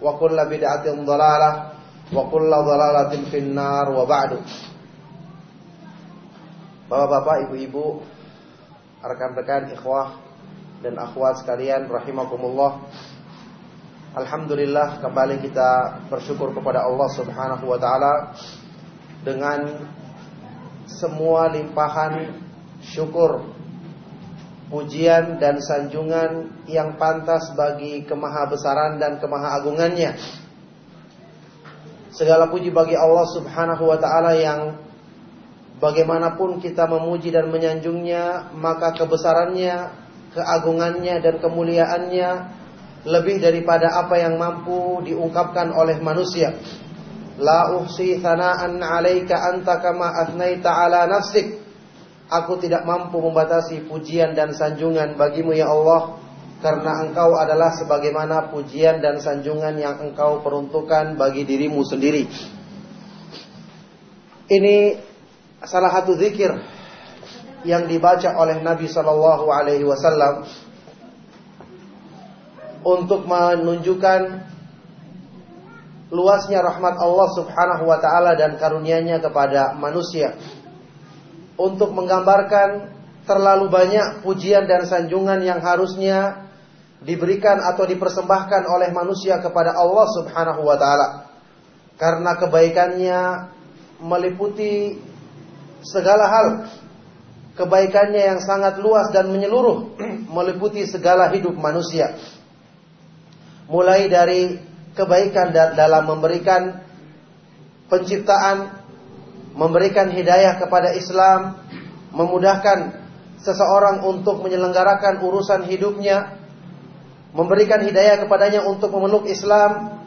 wa kullu bid'atin dhalalah wa kullu dhalalatin finnar wa ba'du. Bapak-bapak, ibu-ibu, rekan-rekan ikhwah dan akhwat sekalian rahimakumullah. Alhamdulillah kembali kita bersyukur kepada Allah Subhanahu wa taala dengan semua limpahan syukur pujian dan sanjungan yang pantas bagi kemahabesaran dan kemahaagungannya. Segala puji bagi Allah Subhanahu wa taala yang bagaimanapun kita memuji dan menyanjungnya, maka kebesarannya, keagungannya dan kemuliaannya lebih daripada apa yang mampu diungkapkan oleh manusia. La uhsi thana'an 'alaika anta kama athnaita 'ala nafsik. Aku tidak mampu membatasi pujian dan sanjungan bagimu ya Allah Karena engkau adalah sebagaimana pujian dan sanjungan yang engkau peruntukkan bagi dirimu sendiri. Ini salah satu zikir yang dibaca oleh Nabi Shallallahu Alaihi Wasallam untuk menunjukkan luasnya rahmat Allah Subhanahu Wa Taala dan karunia-Nya kepada manusia untuk menggambarkan terlalu banyak pujian dan sanjungan yang harusnya diberikan atau dipersembahkan oleh manusia kepada Allah Subhanahu wa taala. Karena kebaikannya meliputi segala hal. Kebaikannya yang sangat luas dan menyeluruh meliputi segala hidup manusia. Mulai dari kebaikan dalam memberikan penciptaan memberikan hidayah kepada Islam, memudahkan seseorang untuk menyelenggarakan urusan hidupnya, memberikan hidayah kepadanya untuk memeluk Islam,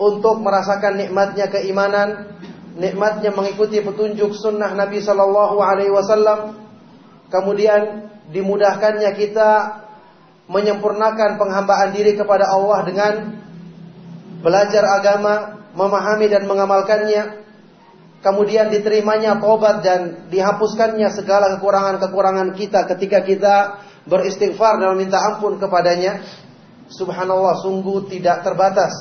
untuk merasakan nikmatnya keimanan, nikmatnya mengikuti petunjuk sunnah Nabi Shallallahu Alaihi Wasallam, kemudian dimudahkannya kita menyempurnakan penghambaan diri kepada Allah dengan belajar agama, memahami dan mengamalkannya, kemudian diterimanya taubat dan dihapuskannya segala kekurangan-kekurangan kita ketika kita beristighfar dan meminta ampun kepadanya. Subhanallah sungguh tidak terbatas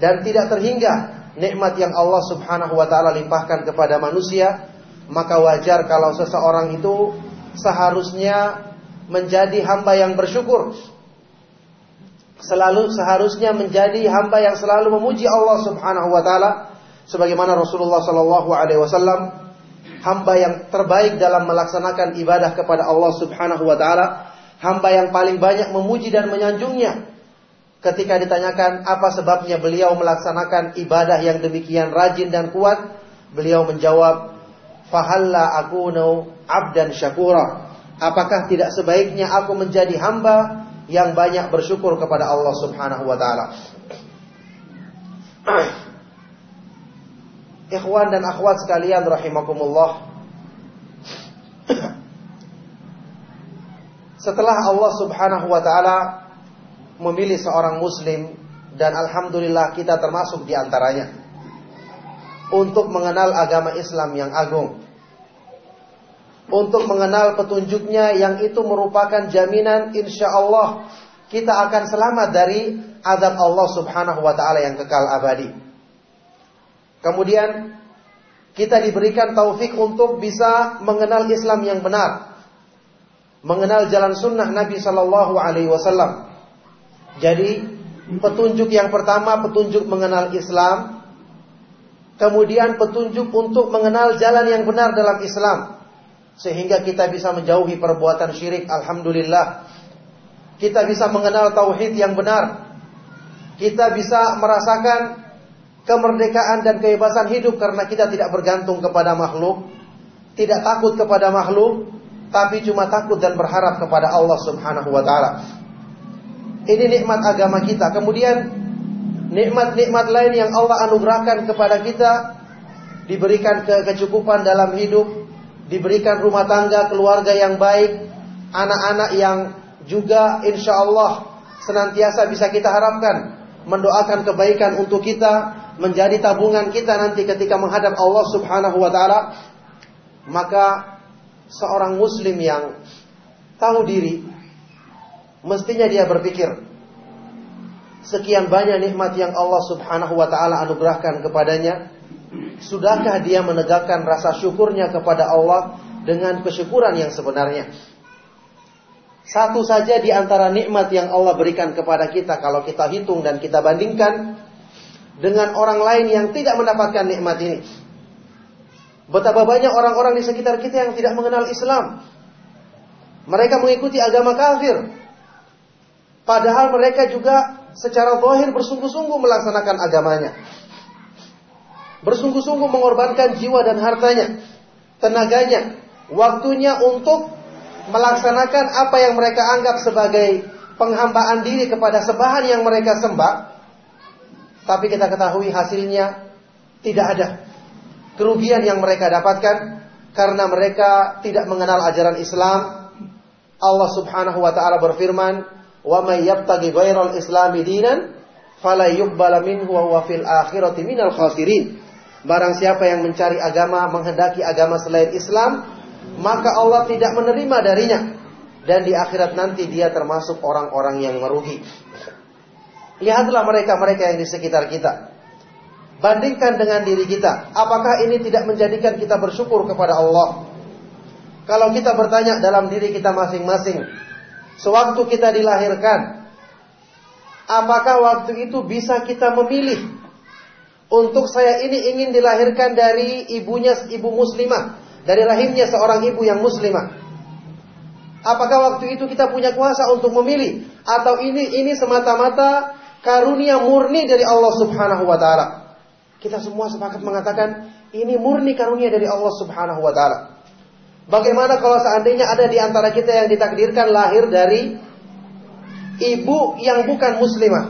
dan tidak terhingga nikmat yang Allah Subhanahu wa taala limpahkan kepada manusia, maka wajar kalau seseorang itu seharusnya menjadi hamba yang bersyukur. Selalu seharusnya menjadi hamba yang selalu memuji Allah Subhanahu wa taala sebagaimana Rasulullah Shallallahu Alaihi Wasallam hamba yang terbaik dalam melaksanakan ibadah kepada Allah Subhanahu Wa Taala, hamba yang paling banyak memuji dan menyanjungnya. Ketika ditanyakan apa sebabnya beliau melaksanakan ibadah yang demikian rajin dan kuat, beliau menjawab, "Fahalla akunu abdan syakura." Apakah tidak sebaiknya aku menjadi hamba yang banyak bersyukur kepada Allah Subhanahu wa taala? Ikhwan dan akhwat sekalian rahimakumullah. Setelah Allah Subhanahu wa taala memilih seorang muslim dan alhamdulillah kita termasuk di antaranya. Untuk mengenal agama Islam yang agung. Untuk mengenal petunjuknya yang itu merupakan jaminan insya Allah kita akan selamat dari azab Allah subhanahu wa ta'ala yang kekal abadi. Kemudian kita diberikan taufik untuk bisa mengenal Islam yang benar. Mengenal jalan sunnah Nabi Sallallahu Alaihi Wasallam. Jadi petunjuk yang pertama petunjuk mengenal Islam, kemudian petunjuk untuk mengenal jalan yang benar dalam Islam, sehingga kita bisa menjauhi perbuatan syirik. Alhamdulillah, kita bisa mengenal tauhid yang benar, kita bisa merasakan kemerdekaan dan kebebasan hidup karena kita tidak bergantung kepada makhluk, tidak takut kepada makhluk, tapi cuma takut dan berharap kepada Allah Subhanahu wa taala. Ini nikmat agama kita. Kemudian nikmat-nikmat lain yang Allah anugerahkan kepada kita diberikan ke kecukupan dalam hidup, diberikan rumah tangga, keluarga yang baik, anak-anak yang juga insya Allah senantiasa bisa kita harapkan mendoakan kebaikan untuk kita menjadi tabungan kita nanti ketika menghadap Allah Subhanahu wa taala maka seorang muslim yang tahu diri Mestinya dia berpikir, sekian banyak nikmat yang Allah Subhanahu wa taala anugerahkan kepadanya, sudahkah dia menegakkan rasa syukurnya kepada Allah dengan kesyukuran yang sebenarnya? Satu saja di antara nikmat yang Allah berikan kepada kita kalau kita hitung dan kita bandingkan dengan orang lain yang tidak mendapatkan nikmat ini. Betapa banyak orang-orang di sekitar kita yang tidak mengenal Islam. Mereka mengikuti agama kafir. Padahal mereka juga secara zahir bersungguh-sungguh melaksanakan agamanya. Bersungguh-sungguh mengorbankan jiwa dan hartanya, tenaganya, waktunya untuk melaksanakan apa yang mereka anggap sebagai penghambaan diri kepada sembahan yang mereka sembah. Tapi kita ketahui hasilnya tidak ada. Kerugian yang mereka dapatkan karena mereka tidak mengenal ajaran Islam. Allah Subhanahu wa taala berfirman, wa may yabtaghi ghairal islami dinan fala yuqbala minhu wa huwa fil akhirati minal khasirin. Barang siapa yang mencari agama, menghendaki agama selain Islam, maka Allah tidak menerima darinya dan di akhirat nanti dia termasuk orang-orang yang merugi. Lihatlah mereka-mereka yang di sekitar kita. Bandingkan dengan diri kita, apakah ini tidak menjadikan kita bersyukur kepada Allah? Kalau kita bertanya dalam diri kita masing-masing, Sewaktu kita dilahirkan, apakah waktu itu bisa kita memilih untuk saya ini ingin dilahirkan dari ibunya ibu muslimah, dari rahimnya seorang ibu yang muslimah. Apakah waktu itu kita punya kuasa untuk memilih atau ini ini semata-mata karunia murni dari Allah Subhanahu wa taala? Kita semua sepakat mengatakan ini murni karunia dari Allah Subhanahu wa taala. Bagaimana kalau seandainya ada di antara kita yang ditakdirkan lahir dari ibu yang bukan muslimah,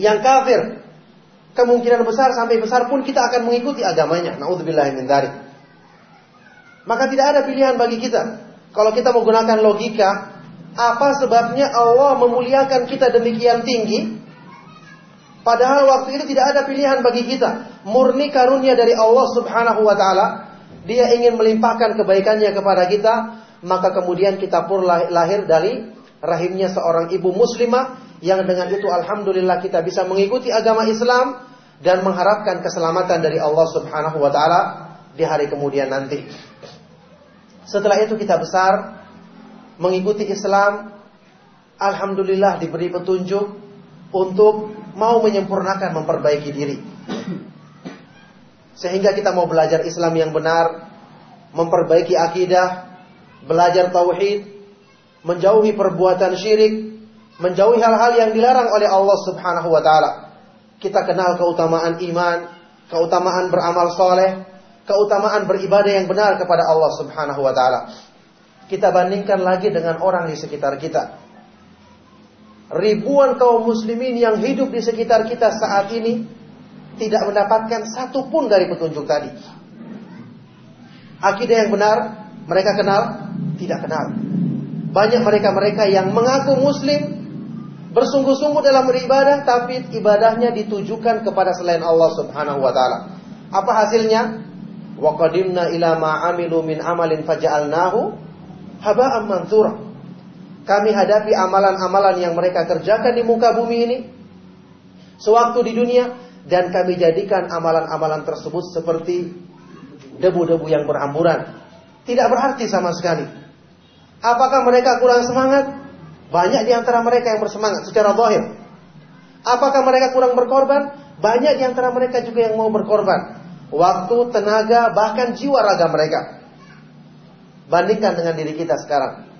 yang kafir? Kemungkinan besar sampai besar pun kita akan mengikuti agamanya. Nauzubillah min dzalik. Maka tidak ada pilihan bagi kita. Kalau kita menggunakan logika, apa sebabnya Allah memuliakan kita demikian tinggi? Padahal waktu itu tidak ada pilihan bagi kita. Murni karunia dari Allah Subhanahu wa taala dia ingin melimpahkan kebaikannya kepada kita, maka kemudian kita pun lahir dari rahimnya seorang ibu muslimah yang dengan itu alhamdulillah kita bisa mengikuti agama Islam dan mengharapkan keselamatan dari Allah Subhanahu wa taala di hari kemudian nanti. Setelah itu kita besar mengikuti Islam, alhamdulillah diberi petunjuk untuk mau menyempurnakan memperbaiki diri. Sehingga kita mau belajar Islam yang benar, memperbaiki akidah, belajar tauhid, menjauhi perbuatan syirik, menjauhi hal-hal yang dilarang oleh Allah Subhanahu wa taala. Kita kenal keutamaan iman, keutamaan beramal soleh, keutamaan beribadah yang benar kepada Allah Subhanahu wa taala. Kita bandingkan lagi dengan orang di sekitar kita. Ribuan kaum muslimin yang hidup di sekitar kita saat ini tidak mendapatkan satu pun dari petunjuk tadi. Akidah yang benar mereka kenal? Tidak kenal. Banyak mereka-mereka yang mengaku muslim bersungguh-sungguh dalam beribadah tapi ibadahnya ditujukan kepada selain Allah Subhanahu wa taala. Apa hasilnya? Wa qadimna ila ma amilu min amalin faja'alnahu haba'an manthura. Kami hadapi amalan-amalan yang mereka kerjakan di muka bumi ini sewaktu di dunia dan kami jadikan amalan-amalan tersebut seperti debu-debu yang berhamburan. Tidak berarti sama sekali. Apakah mereka kurang semangat? Banyak di antara mereka yang bersemangat secara zahir. Apakah mereka kurang berkorban? Banyak di antara mereka juga yang mau berkorban. Waktu, tenaga, bahkan jiwa raga mereka. Bandingkan dengan diri kita sekarang.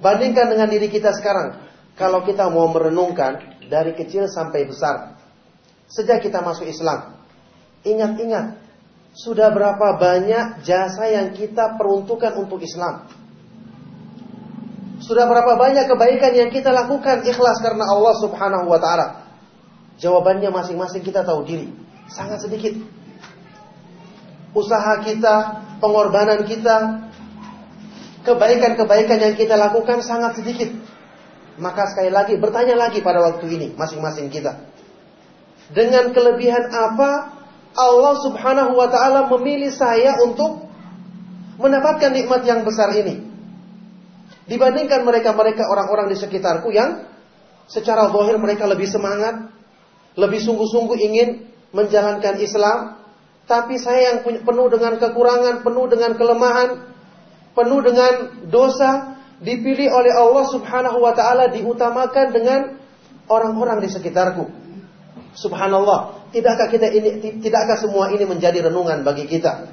Bandingkan dengan diri kita sekarang. Kalau kita mau merenungkan dari kecil sampai besar. Sejak kita masuk Islam. Ingat-ingat. Sudah berapa banyak jasa yang kita peruntukkan untuk Islam. Sudah berapa banyak kebaikan yang kita lakukan ikhlas karena Allah Subhanahu wa taala? Jawabannya masing-masing kita tahu diri. Sangat sedikit. Usaha kita, pengorbanan kita, kebaikan-kebaikan yang kita lakukan sangat sedikit. Maka sekali lagi bertanya lagi pada waktu ini masing-masing kita. Dengan kelebihan apa Allah Subhanahu wa taala memilih saya untuk mendapatkan nikmat yang besar ini? Dibandingkan mereka-mereka orang-orang di sekitarku yang secara zahir mereka lebih semangat, lebih sungguh-sungguh ingin menjalankan Islam, tapi saya yang penuh dengan kekurangan, penuh dengan kelemahan, penuh dengan dosa, dipilih oleh Allah Subhanahu wa taala diutamakan dengan orang-orang di sekitarku. Subhanallah, tidakkah kita ini tidakkah semua ini menjadi renungan bagi kita?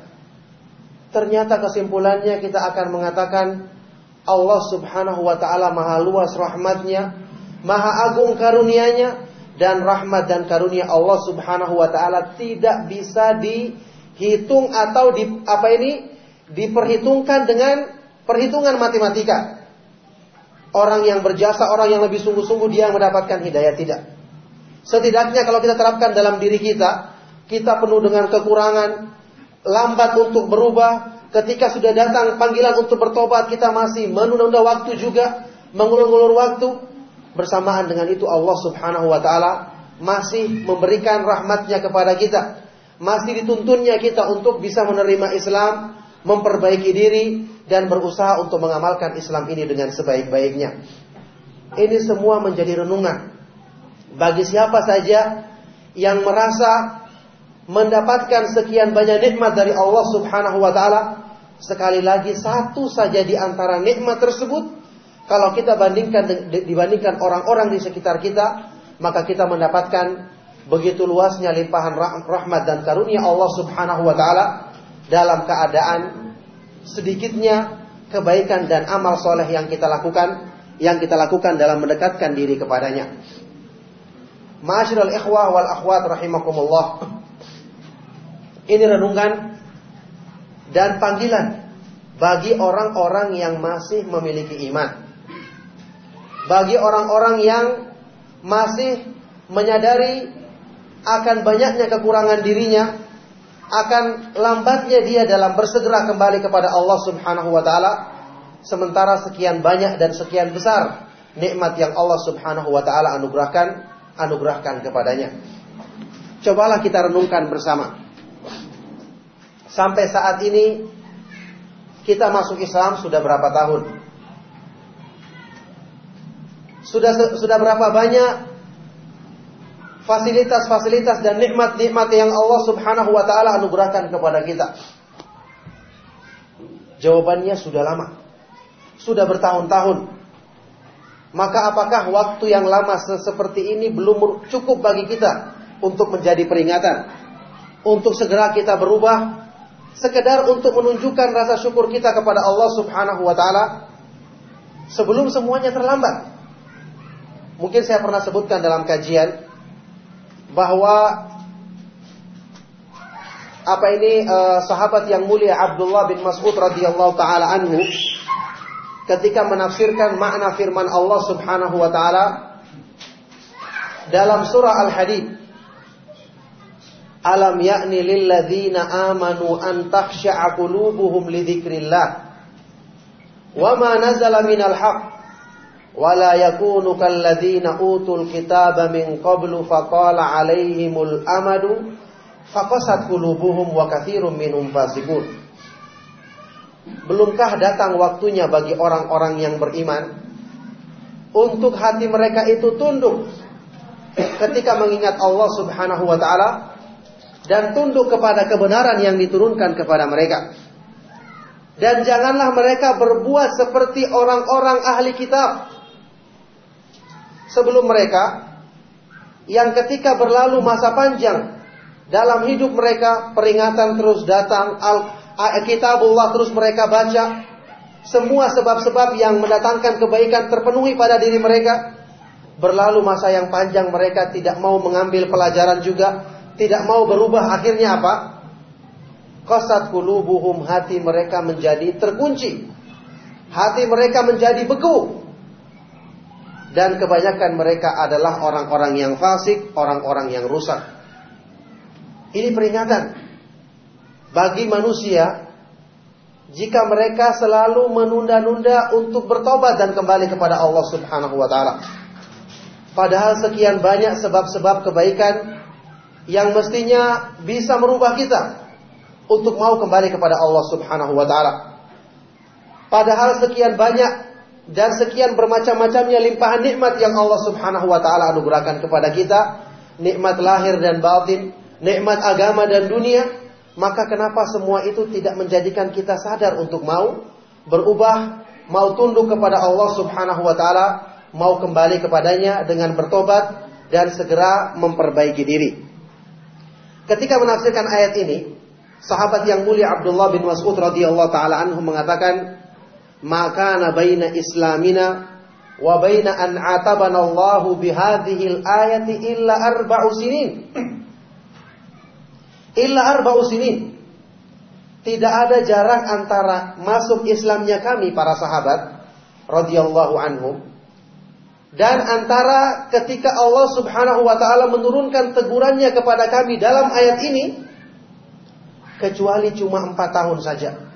Ternyata kesimpulannya kita akan mengatakan Allah subhanahu wa ta'ala maha luas rahmatnya, maha agung karunianya, dan rahmat dan karunia Allah subhanahu wa ta'ala tidak bisa dihitung atau di, apa ini diperhitungkan dengan perhitungan matematika. Orang yang berjasa, orang yang lebih sungguh-sungguh dia mendapatkan hidayah tidak. Setidaknya kalau kita terapkan dalam diri kita, kita penuh dengan kekurangan, lambat untuk berubah, Ketika sudah datang panggilan untuk bertobat, kita masih menunda-nunda waktu juga, mengulur-ulur waktu. Bersamaan dengan itu Allah Subhanahu wa taala masih memberikan rahmatnya kepada kita. Masih dituntunnya kita untuk bisa menerima Islam, memperbaiki diri dan berusaha untuk mengamalkan Islam ini dengan sebaik-baiknya. Ini semua menjadi renungan bagi siapa saja yang merasa mendapatkan sekian banyak nikmat dari Allah Subhanahu wa taala, sekali lagi satu saja di antara nikmat tersebut kalau kita bandingkan dibandingkan orang-orang di sekitar kita, maka kita mendapatkan begitu luasnya limpahan rahmat dan karunia Allah Subhanahu wa taala dalam keadaan sedikitnya kebaikan dan amal soleh yang kita lakukan yang kita lakukan dalam mendekatkan diri kepadanya. Ma'asyiral ikhwah wal akhwat rahimakumullah. Ini renungan dan panggilan bagi orang-orang yang masih memiliki iman. Bagi orang-orang yang masih menyadari akan banyaknya kekurangan dirinya, akan lambatnya dia dalam bersegera kembali kepada Allah Subhanahu wa taala, sementara sekian banyak dan sekian besar nikmat yang Allah Subhanahu wa taala anugerahkan anugerahkan kepadanya. Cobalah kita renungkan bersama. Sampai saat ini kita masuk Islam sudah berapa tahun? Sudah sudah berapa banyak fasilitas-fasilitas dan nikmat-nikmat yang Allah Subhanahu wa taala anugerahkan kepada kita? Jawabannya sudah lama. Sudah bertahun-tahun. Maka apakah waktu yang lama seperti ini belum cukup bagi kita untuk menjadi peringatan? Untuk segera kita berubah sekedar untuk menunjukkan rasa syukur kita kepada Allah Subhanahu wa taala sebelum semuanya terlambat. Mungkin saya pernah sebutkan dalam kajian bahwa apa ini uh, sahabat yang mulia Abdullah bin Mas'ud radhiyallahu taala anhu ketika menafsirkan makna firman Allah Subhanahu wa taala dalam surah Al-Hadid Alam yakni lilladzina amanu an takhsha'a qulubuhum li dzikrillah. Wa nazala minal haqq yakunu kalladzina utul kitaba min qablu faqala alaihimul amadu faqasat qulubuhum wa katsirum minhum fasiqun Belumkah datang waktunya bagi orang-orang yang beriman untuk hati mereka itu tunduk ketika mengingat Allah Subhanahu wa taala dan tunduk kepada kebenaran yang diturunkan kepada mereka. Dan janganlah mereka berbuat seperti orang-orang ahli kitab sebelum mereka yang ketika berlalu masa panjang dalam hidup mereka peringatan terus datang al kitabullah terus mereka baca semua sebab-sebab yang mendatangkan kebaikan terpenuhi pada diri mereka berlalu masa yang panjang mereka tidak mau mengambil pelajaran juga tidak mau berubah akhirnya apa? Qasat qulubuhum hati mereka menjadi terkunci hati mereka menjadi beku dan kebanyakan mereka adalah orang-orang yang fasik, orang-orang yang rusak. Ini peringatan bagi manusia jika mereka selalu menunda-nunda untuk bertobat dan kembali kepada Allah Subhanahu wa taala. Padahal sekian banyak sebab-sebab kebaikan yang mestinya bisa merubah kita untuk mau kembali kepada Allah Subhanahu wa taala. Padahal sekian banyak dan sekian bermacam-macamnya limpahan nikmat yang Allah Subhanahu wa taala anugerahkan kepada kita, nikmat lahir dan batin, nikmat agama dan dunia, maka kenapa semua itu tidak menjadikan kita sadar untuk mau berubah, mau tunduk kepada Allah Subhanahu wa taala, mau kembali kepadanya dengan bertobat dan segera memperbaiki diri. Ketika menafsirkan ayat ini, sahabat yang mulia Abdullah bin Mas'ud radhiyallahu taala anhu mengatakan, maka baina islamina wa baina an atabana Allah bihadhihi al-ayati illa arba'u sinin. illa arba'u sinin. Tidak ada jarak antara masuk Islamnya kami para sahabat radhiyallahu anhum dan antara ketika Allah Subhanahu wa taala menurunkan tegurannya kepada kami dalam ayat ini kecuali cuma empat tahun saja.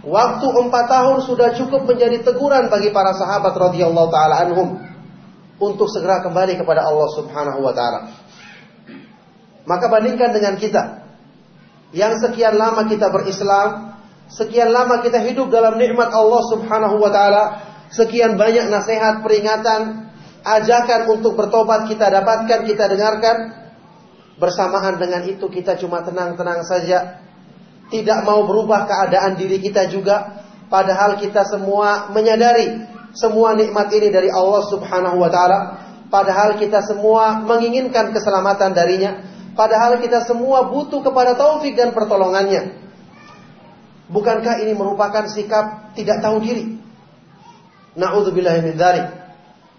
Waktu empat tahun sudah cukup menjadi teguran bagi para sahabat radhiyallahu taala anhum untuk segera kembali kepada Allah Subhanahu wa taala. Maka bandingkan dengan kita yang sekian lama kita berislam, sekian lama kita hidup dalam nikmat Allah Subhanahu wa taala, sekian banyak nasihat, peringatan, ajakan untuk bertobat kita dapatkan, kita dengarkan. Bersamaan dengan itu kita cuma tenang-tenang saja tidak mau berubah keadaan diri kita juga padahal kita semua menyadari semua nikmat ini dari Allah Subhanahu wa taala. Padahal kita semua menginginkan keselamatan darinya. Padahal kita semua butuh kepada taufik dan pertolongannya. Bukankah ini merupakan sikap tidak tahu diri? Naudzubillah min dzalik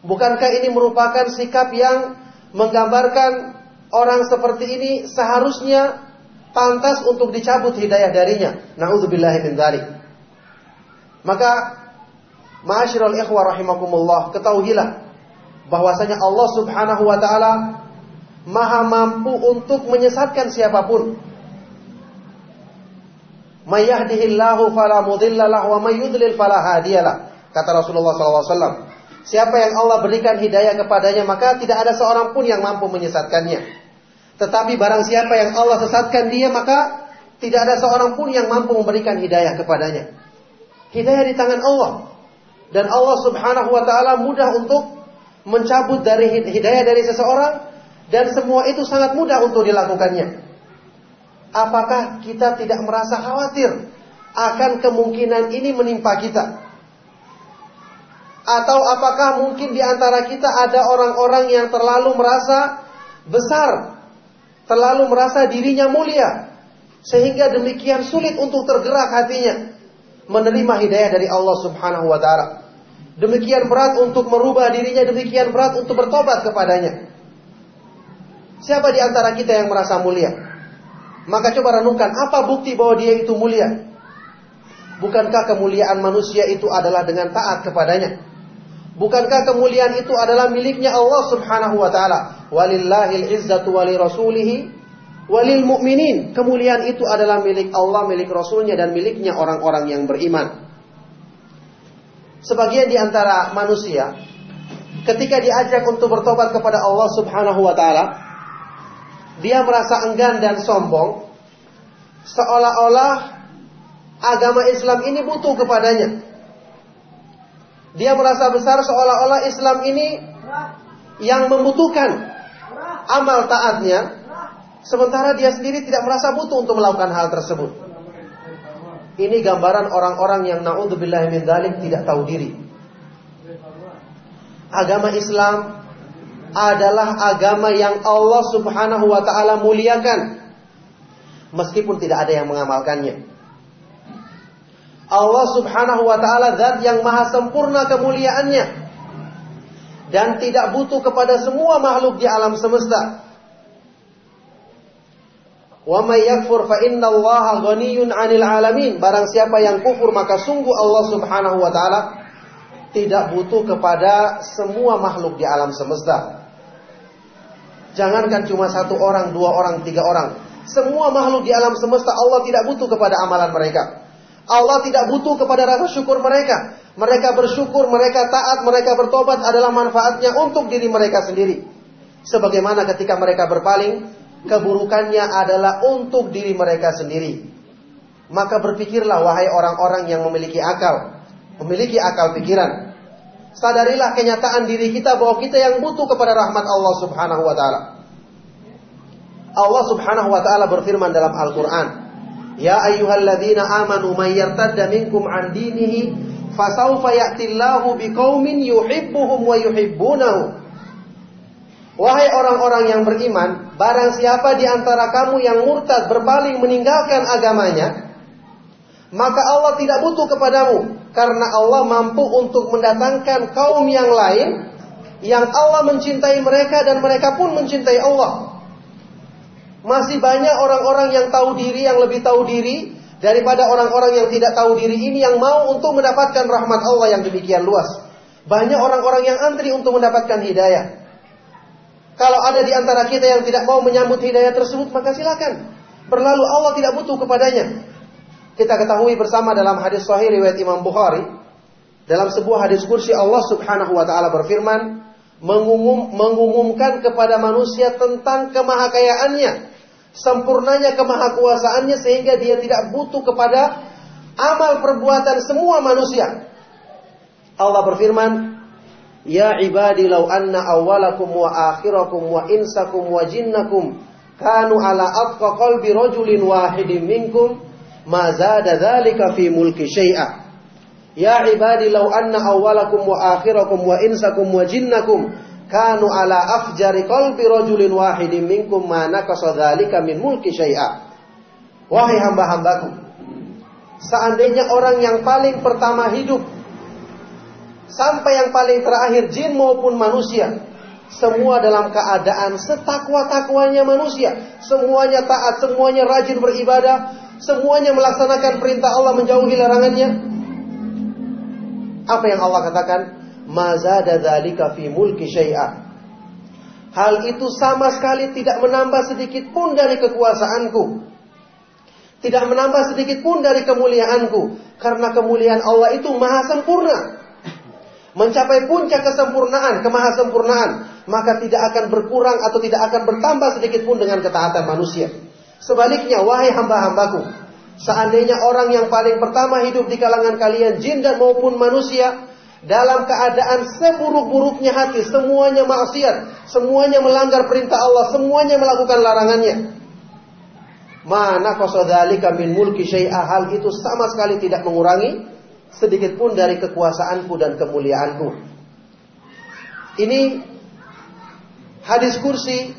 bukankah ini merupakan sikap yang menggambarkan orang seperti ini seharusnya pantas untuk dicabut hidayah darinya. Nauzubillahi min dzalik. Maka ma'asyiral ikhwah rahimakumullah, ketahuilah bahwasanya Allah Subhanahu wa taala Maha mampu untuk menyesatkan siapa pun. May yahdihillahu fala mudhillalah wa may yudlil fala hadiyalah. Kata Rasulullah SAW. Siapa yang Allah berikan hidayah kepadanya maka tidak ada seorang pun yang mampu menyesatkannya. Tetapi barang siapa yang Allah sesatkan dia maka tidak ada seorang pun yang mampu memberikan hidayah kepadanya. Hidayah di tangan Allah. Dan Allah Subhanahu wa taala mudah untuk mencabut dari hidayah dari seseorang dan semua itu sangat mudah untuk dilakukannya. Apakah kita tidak merasa khawatir akan kemungkinan ini menimpa kita? Atau apakah mungkin di antara kita ada orang-orang yang terlalu merasa besar terlalu merasa dirinya mulia sehingga demikian sulit untuk tergerak hatinya menerima hidayah dari Allah Subhanahu wa taala. Demikian berat untuk merubah dirinya, demikian berat untuk bertobat kepadanya. Siapa di antara kita yang merasa mulia? Maka coba renungkan, apa bukti bahwa dia itu mulia? Bukankah kemuliaan manusia itu adalah dengan taat kepadanya? Bukankah kemuliaan itu adalah miliknya Allah Subhanahu wa taala? Walillahil izzatu wali rasulih walil mu'minin. Kemuliaan itu adalah milik Allah, milik Rasulnya dan miliknya orang-orang yang beriman. sebagian di antara manusia ketika diajak untuk bertobat kepada Allah Subhanahu wa taala, dia merasa enggan dan sombong seolah-olah agama Islam ini butuh kepadanya. Dia merasa besar seolah-olah Islam ini yang membutuhkan amal taatnya sementara dia sendiri tidak merasa butuh untuk melakukan hal tersebut. Ini gambaran orang-orang yang naudzubillah min dzalik tidak tahu diri. Agama Islam adalah agama yang Allah Subhanahu wa taala muliakan meskipun tidak ada yang mengamalkannya. Allah Subhanahu wa taala zat yang maha sempurna kemuliaannya dan tidak butuh kepada semua makhluk di alam semesta. Wa may yakfur fa innallaha ghaniyun 'anil 'alamin. Barang siapa yang kufur maka sungguh Allah Subhanahu wa taala tidak butuh kepada semua makhluk di alam semesta. Jangankan cuma satu orang, dua orang, tiga orang. Semua makhluk di alam semesta Allah tidak butuh kepada amalan mereka. Allah tidak butuh kepada rasa syukur mereka. Mereka bersyukur, mereka taat, mereka bertobat adalah manfaatnya untuk diri mereka sendiri. Sebagaimana ketika mereka berpaling, keburukannya adalah untuk diri mereka sendiri. Maka berpikirlah wahai orang-orang yang memiliki akal, memiliki akal pikiran. Sadarilah kenyataan diri kita bahwa kita yang butuh kepada rahmat Allah Subhanahu wa taala. Allah Subhanahu wa taala berfirman dalam Al-Qur'an, "Ya ayyuhalladzina amanu may yartadda minkum an dinihi fasawfa ya'tillahu biqaumin yuhibbuhum wa yuhibbunahu." Wahai orang-orang yang beriman, barang siapa di antara kamu yang murtad berpaling meninggalkan agamanya, maka Allah tidak butuh kepadamu karena Allah mampu untuk mendatangkan kaum yang lain yang Allah mencintai mereka dan mereka pun mencintai Allah. Masih banyak orang-orang yang tahu diri yang lebih tahu diri daripada orang-orang yang tidak tahu diri ini yang mau untuk mendapatkan rahmat Allah yang demikian luas. Banyak orang-orang yang antri untuk mendapatkan hidayah. Kalau ada di antara kita yang tidak mau menyambut hidayah tersebut, maka silakan. Berlalu Allah tidak butuh kepadanya. Kita ketahui bersama dalam hadis sahih riwayat Imam Bukhari, dalam sebuah hadis kursi Allah Subhanahu wa taala berfirman, mengumum, mengumumkan kepada manusia tentang kemahakayaannya, sempurnanya kemahakuasaannya sehingga dia tidak butuh kepada amal perbuatan semua manusia. Allah berfirman, Ya ibadi law anna awwalakum wa akhirakum wa insakum wa jinnakum kanu ala atqa qalbi rajulin wahidin minkum ma zada dhalika fi mulki syai'a. Ya ibadi law anna awwalakum wa akhirakum wa insakum wa jinnakum kanu ala afjari qalbi rajulin wahidin minkum ma dhalika min mulki syai'a. Wahai hamba-hambaku, seandainya orang yang paling pertama hidup sampai yang paling terakhir jin maupun manusia semua dalam keadaan setakwa-takwanya manusia semuanya taat semuanya rajin beribadah semuanya melaksanakan perintah Allah menjauhi larangannya apa yang Allah katakan mazada dzalika fi Hal itu sama sekali tidak menambah sedikit pun dari kekuasaanku. Tidak menambah sedikit pun dari kemuliaanku. Karena kemuliaan Allah itu maha sempurna mencapai puncak kesempurnaan, kemahasempurnaan, maka tidak akan berkurang atau tidak akan bertambah sedikit pun dengan ketaatan manusia. Sebaliknya, wahai hamba-hambaku, seandainya orang yang paling pertama hidup di kalangan kalian, jin dan maupun manusia, dalam keadaan seburuk-buruknya hati, semuanya maksiat, semuanya melanggar perintah Allah, semuanya melakukan larangannya. Mana qasadzalika min mulki syai'a hal itu sama sekali tidak mengurangi sedikit pun dari kekuasaanku dan kemuliaanku. Ini hadis kursi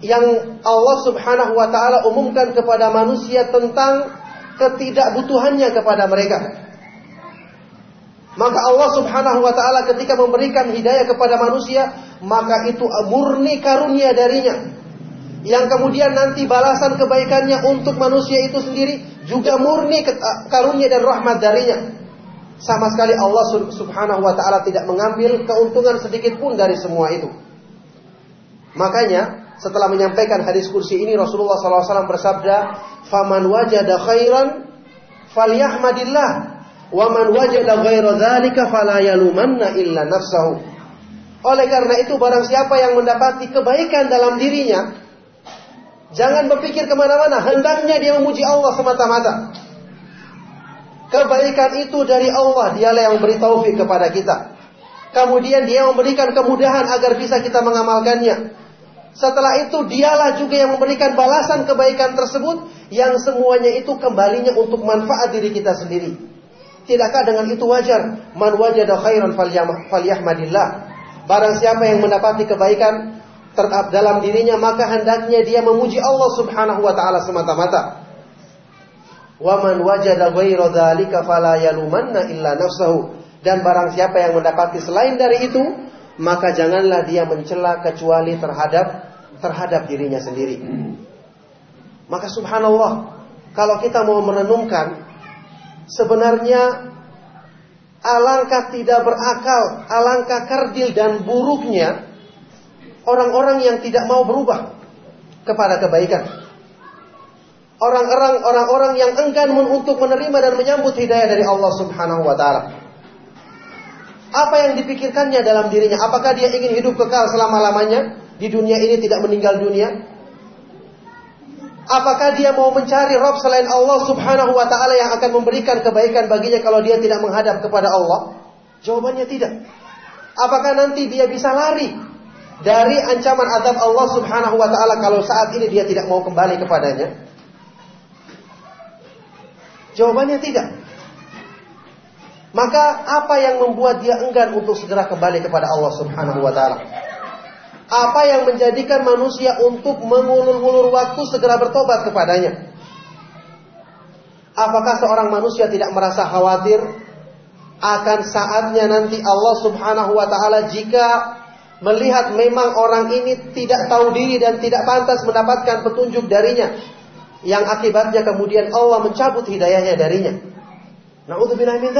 yang Allah Subhanahu wa taala umumkan kepada manusia tentang ketidakbutuhannya kepada mereka. Maka Allah Subhanahu wa taala ketika memberikan hidayah kepada manusia, maka itu murni karunia darinya yang kemudian nanti balasan kebaikannya untuk manusia itu sendiri juga murni karunia dan rahmat darinya. Sama sekali Allah Subhanahu wa taala tidak mengambil keuntungan sedikit pun dari semua itu. Makanya setelah menyampaikan hadis kursi ini Rasulullah SAW bersabda, "Faman wajada khairan falyahmadillah." Wa man wajada ghaira dzalika fala yalumanna illa nafsahu. Oleh karena itu barang siapa yang mendapati kebaikan dalam dirinya, jangan berpikir ke mana-mana. Hendaknya dia memuji Allah semata-mata. Kebaikan itu dari Allah, dialah yang memberi taufik kepada kita. Kemudian dia memberikan kemudahan agar bisa kita mengamalkannya. Setelah itu dialah juga yang memberikan balasan kebaikan tersebut yang semuanya itu kembalinya untuk manfaat diri kita sendiri. Tidakkah dengan itu wajar? Man wajada khairan falyahmadillah. Barang siapa yang mendapati kebaikan terhadap dalam dirinya maka hendaknya dia memuji Allah Subhanahu wa taala semata-mata. Wa man wajada ghaira dzalika fala yalumanna illa nafsahu. Dan barang siapa yang mendapati selain dari itu, maka janganlah dia mencela kecuali terhadap terhadap dirinya sendiri. Maka subhanallah, kalau kita mau merenungkan sebenarnya alangkah tidak berakal, alangkah kerdil dan buruknya orang-orang yang tidak mau berubah kepada kebaikan. Orang-orang orang-orang yang enggan untuk menerima dan menyambut hidayah dari Allah Subhanahu wa taala. Apa yang dipikirkannya dalam dirinya? Apakah dia ingin hidup kekal selama-lamanya di dunia ini tidak meninggal dunia? Apakah dia mau mencari Rob selain Allah subhanahu wa ta'ala yang akan memberikan kebaikan baginya kalau dia tidak menghadap kepada Allah? Jawabannya tidak. Apakah nanti dia bisa lari dari ancaman adab Allah subhanahu wa ta'ala kalau saat ini dia tidak mau kembali kepadanya? Jawabannya tidak. Maka apa yang membuat dia enggan untuk segera kembali kepada Allah Subhanahu wa taala? Apa yang menjadikan manusia untuk mengulur-ulur waktu segera bertobat kepadanya? Apakah seorang manusia tidak merasa khawatir akan saatnya nanti Allah Subhanahu wa taala jika melihat memang orang ini tidak tahu diri dan tidak pantas mendapatkan petunjuk darinya yang akibatnya kemudian Allah mencabut hidayahnya darinya. Nauzubillah min.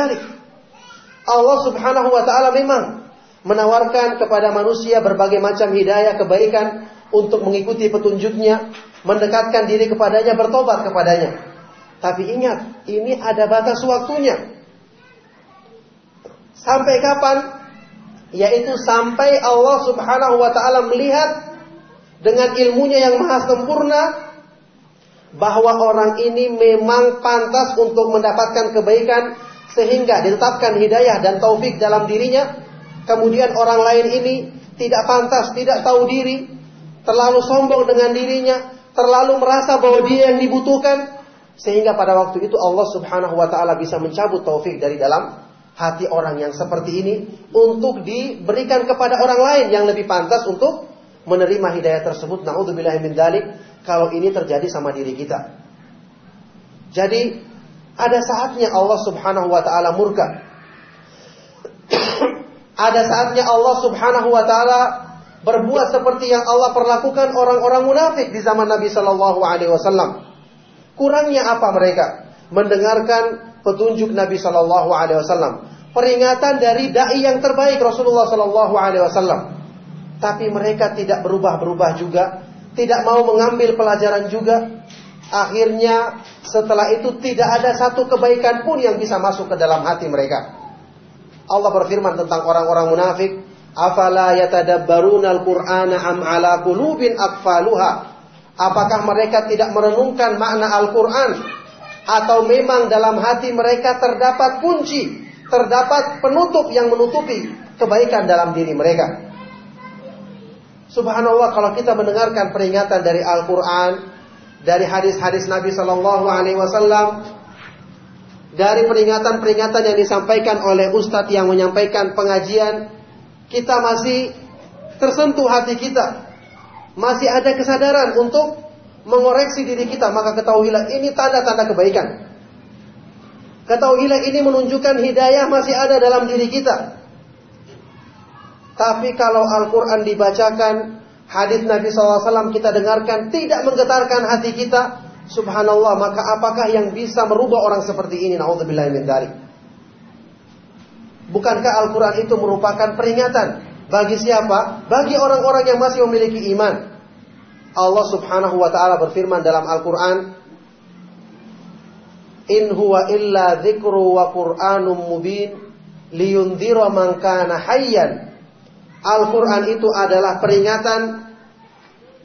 Allah Subhanahu wa taala memang menawarkan kepada manusia berbagai macam hidayah kebaikan untuk mengikuti petunjuknya, mendekatkan diri kepadanya, bertobat kepadanya. Tapi ingat, ini ada batas waktunya. Sampai kapan? Yaitu sampai Allah Subhanahu wa taala melihat dengan ilmunya yang maha sempurna bahwa orang ini memang pantas untuk mendapatkan kebaikan sehingga ditetapkan hidayah dan taufik dalam dirinya, kemudian orang lain ini tidak pantas, tidak tahu diri, terlalu sombong dengan dirinya, terlalu merasa bahwa dia yang dibutuhkan, sehingga pada waktu itu Allah Subhanahu wa taala bisa mencabut taufik dari dalam hati orang yang seperti ini untuk diberikan kepada orang lain yang lebih pantas untuk menerima hidayah tersebut. Nauzubillahi min kalau ini terjadi sama diri kita. Jadi ada saatnya Allah Subhanahu wa taala murka. Ada saatnya Allah Subhanahu wa taala berbuat seperti yang Allah perlakukan orang-orang munafik di zaman Nabi Shallallahu alaihi wasallam. Kurangnya apa mereka? Mendengarkan petunjuk Nabi Shallallahu alaihi wasallam. Peringatan dari dai yang terbaik Rasulullah Shallallahu alaihi wasallam. Tapi mereka tidak berubah-berubah juga, tidak mau mengambil pelajaran juga, Akhirnya setelah itu tidak ada satu kebaikan pun yang bisa masuk ke dalam hati mereka. Allah berfirman tentang orang-orang munafik, "Afala yatadabbaruna al-Qur'ana am ala qulubin aqfaluha?" Apakah mereka tidak merenungkan makna Al-Qur'an atau memang dalam hati mereka terdapat kunci, terdapat penutup yang menutupi kebaikan dalam diri mereka? Subhanallah kalau kita mendengarkan peringatan dari Al-Qur'an, dari hadis-hadis Nabi Shallallahu Alaihi Wasallam, dari peringatan-peringatan yang disampaikan oleh ustadz yang menyampaikan pengajian, kita masih tersentuh hati kita, masih ada kesadaran untuk mengoreksi diri kita, maka ketahuilah ini tanda-tanda kebaikan. Ketahuilah ini menunjukkan hidayah masih ada dalam diri kita. Tapi kalau Al-Quran dibacakan, hadis Nabi SAW kita dengarkan tidak menggetarkan hati kita, subhanallah, maka apakah yang bisa merubah orang seperti ini? Nauzubillah min. Bukankah Al-Quran itu merupakan peringatan bagi siapa? Bagi orang-orang yang masih memiliki iman. Allah subhanahu wa ta'ala berfirman dalam Al-Quran. in huwa illa dzikru wa qur'anum mubin liyundhira man kana hayyan. Al-Qur'an itu adalah peringatan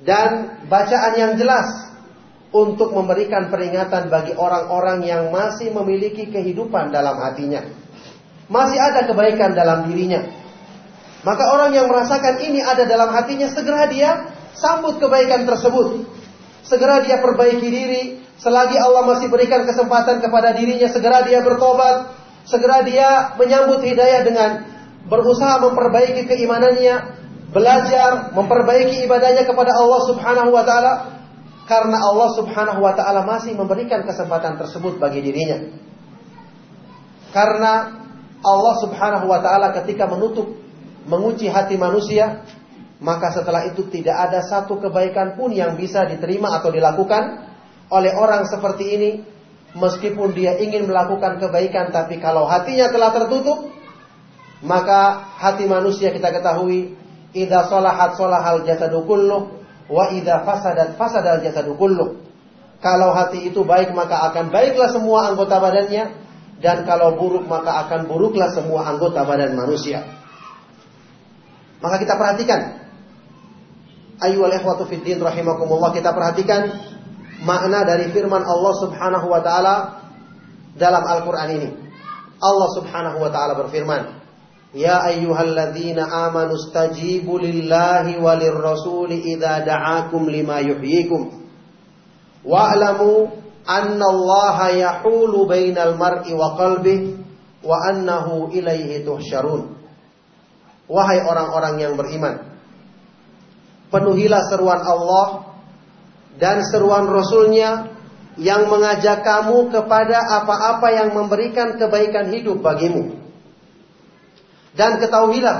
dan bacaan yang jelas untuk memberikan peringatan bagi orang-orang yang masih memiliki kehidupan dalam hatinya. Masih ada kebaikan dalam dirinya. Maka orang yang merasakan ini ada dalam hatinya segera dia sambut kebaikan tersebut. Segera dia perbaiki diri, selagi Allah masih berikan kesempatan kepada dirinya, segera dia bertobat, segera dia menyambut hidayah dengan berusaha memperbaiki keimanannya, belajar, memperbaiki ibadahnya kepada Allah Subhanahu wa taala karena Allah Subhanahu wa taala masih memberikan kesempatan tersebut bagi dirinya. Karena Allah Subhanahu wa taala ketika menutup menguji hati manusia, maka setelah itu tidak ada satu kebaikan pun yang bisa diterima atau dilakukan oleh orang seperti ini meskipun dia ingin melakukan kebaikan tapi kalau hatinya telah tertutup maka hati manusia kita ketahui idza salahat salahal jasadu kulluh wa idza fasadat fasadal jasadu kulluh. Kalau hati itu baik maka akan baiklah semua anggota badannya dan kalau buruk maka akan buruklah semua anggota badan manusia. Maka kita perhatikan Ayyuhal ikhwatu fid din rahimakumullah kita perhatikan makna dari firman Allah Subhanahu wa taala dalam Al-Qur'an ini. Allah Subhanahu wa taala berfirman, Amanu stajibu lillahi walir rasuli idza da'akum lima yuhyikum. Wa'lamu anna Allah yahulu bainal mar'i wa qalbihi wa annahu ilaihi tuhsyarun. Wahai orang-orang yang beriman, penuhilah seruan Allah dan seruan Rasulnya yang mengajak kamu kepada apa-apa yang memberikan kebaikan hidup bagimu. Dan ketahuilah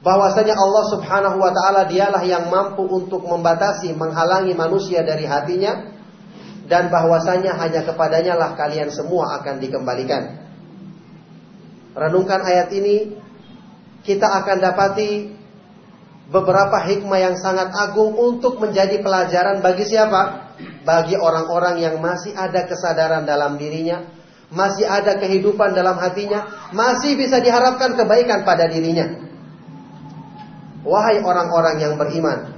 bahwasanya Allah Subhanahu wa taala dialah yang mampu untuk membatasi, menghalangi manusia dari hatinya dan bahwasanya hanya kepadanya lah kalian semua akan dikembalikan. Renungkan ayat ini, kita akan dapati beberapa hikmah yang sangat agung untuk menjadi pelajaran bagi siapa? Bagi orang-orang yang masih ada kesadaran dalam dirinya, masih ada kehidupan dalam hatinya, masih bisa diharapkan kebaikan pada dirinya. Wahai orang-orang yang beriman,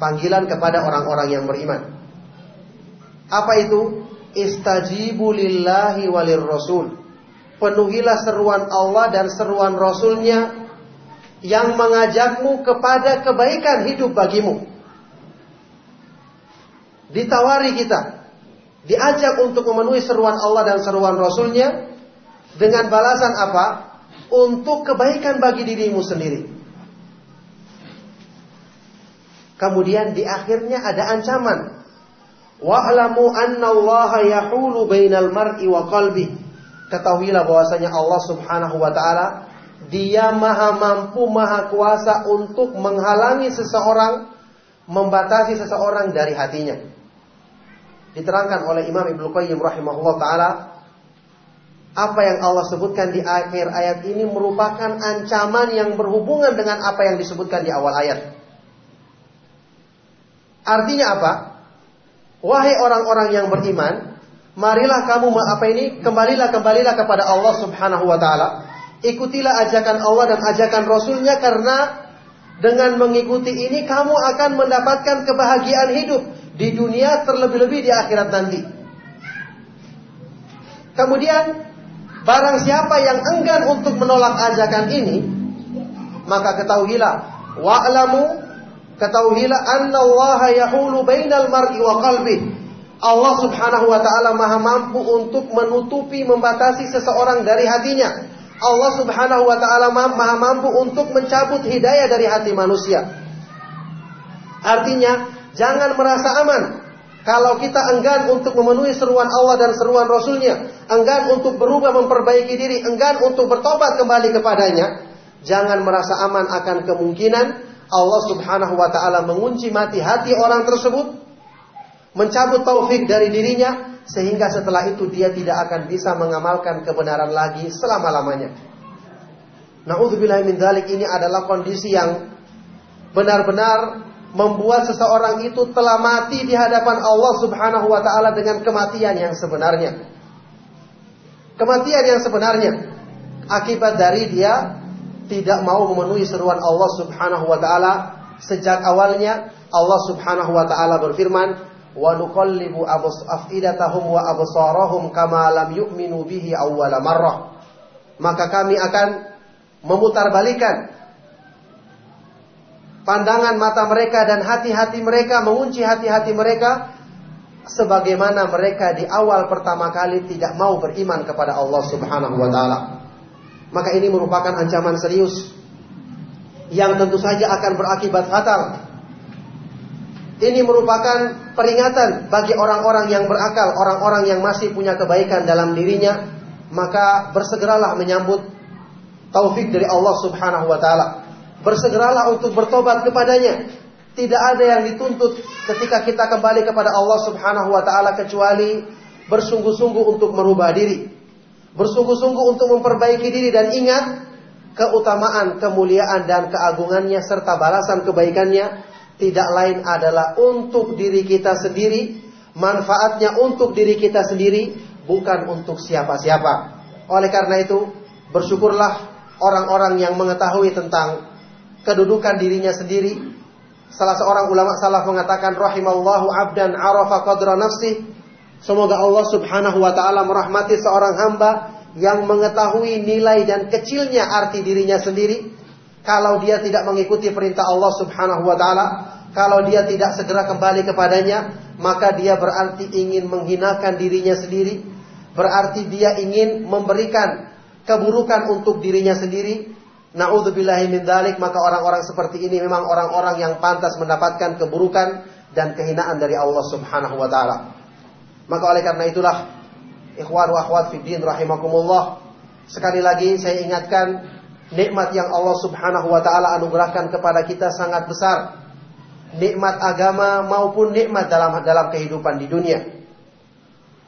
panggilan kepada orang-orang yang beriman. Apa itu? Istajibu lillahi walir rasul. Penuhilah seruan Allah dan seruan Rasulnya yang mengajakmu kepada kebaikan hidup bagimu. Ditawari kita diajak untuk memenuhi seruan Allah dan seruan Rasulnya dengan balasan apa? Untuk kebaikan bagi dirimu sendiri. Kemudian di akhirnya ada ancaman. Wa'lamu anna Allah yahulu bainal mar'i wa qalbi. Ketahuilah bahwasanya Allah Subhanahu wa taala dia maha mampu, maha kuasa untuk menghalangi seseorang, membatasi seseorang dari hatinya diterangkan oleh Imam Ibnu Qayyim rahimahullah taala apa yang Allah sebutkan di akhir ayat ini merupakan ancaman yang berhubungan dengan apa yang disebutkan di awal ayat. Artinya apa? Wahai orang-orang yang beriman, marilah kamu apa ini? Kembalilah kembalilah kepada Allah Subhanahu wa taala. Ikutilah ajakan Allah dan ajakan Rasulnya karena dengan mengikuti ini kamu akan mendapatkan kebahagiaan hidup di dunia terlebih-lebih di akhirat nanti. Kemudian barang siapa yang enggan untuk menolak ajakan ini, maka ketahuilah wa'lamu ketahuilah anna Allah yahulu bainal mar'i wa qalbi. Allah Subhanahu wa taala Maha mampu untuk menutupi membatasi seseorang dari hatinya. Allah Subhanahu wa taala Maha mampu untuk mencabut hidayah dari hati manusia. Artinya Jangan merasa aman. Kalau kita enggan untuk memenuhi seruan Allah dan seruan Rasulnya, enggan untuk berubah memperbaiki diri, enggan untuk bertobat kembali kepadanya, jangan merasa aman akan kemungkinan Allah subhanahu wa ta'ala mengunci mati hati orang tersebut, mencabut taufik dari dirinya, sehingga setelah itu dia tidak akan bisa mengamalkan kebenaran lagi selama-lamanya. Na'udzubillah min dalik ini adalah kondisi yang benar-benar membuat seseorang itu telah mati di hadapan Allah Subhanahu wa taala dengan kematian yang sebenarnya. Kematian yang sebenarnya. Akibat dari dia tidak mau memenuhi seruan Allah Subhanahu wa taala. Sejak awalnya Allah Subhanahu wa taala berfirman wa nuqallibu afidatahum wa absarahum kama lam yu'minu bihi awwala marrah. Maka kami akan memutarbalikan pandangan mata mereka dan hati-hati mereka mengunci hati-hati mereka sebagaimana mereka di awal pertama kali tidak mau beriman kepada Allah Subhanahu wa taala. Maka ini merupakan ancaman serius yang tentu saja akan berakibat fatal. Ini merupakan peringatan bagi orang-orang yang berakal, orang-orang yang masih punya kebaikan dalam dirinya, maka bersegeralah menyambut taufik dari Allah Subhanahu wa taala. Bersegeralah untuk bertobat kepadanya tidak ada yang dituntut ketika kita kembali kepada Allah Subhanahu wa taala kecuali bersungguh-sungguh untuk merubah diri. Bersungguh-sungguh untuk memperbaiki diri dan ingat keutamaan, kemuliaan dan keagungannya serta balasan kebaikannya tidak lain adalah untuk diri kita sendiri, manfaatnya untuk diri kita sendiri, bukan untuk siapa-siapa. Oleh karena itu, bersyukurlah orang-orang yang mengetahui tentang kedudukan dirinya sendiri, Salah seorang ulama salaf mengatakan rahimallahu abdan arafa qadra nafsi. Semoga Allah Subhanahu wa taala merahmati seorang hamba yang mengetahui nilai dan kecilnya arti dirinya sendiri. Kalau dia tidak mengikuti perintah Allah Subhanahu wa taala, kalau dia tidak segera kembali kepadanya, maka dia berarti ingin menghinakan dirinya sendiri, berarti dia ingin memberikan keburukan untuk dirinya sendiri, Naudzubillahi min dalik maka orang-orang seperti ini memang orang-orang yang pantas mendapatkan keburukan dan kehinaan dari Allah Subhanahu wa taala. Maka oleh karena itulah ikhwan wa akhwat fi din rahimakumullah sekali lagi saya ingatkan nikmat yang Allah Subhanahu wa taala anugerahkan kepada kita sangat besar. Nikmat agama maupun nikmat dalam dalam kehidupan di dunia.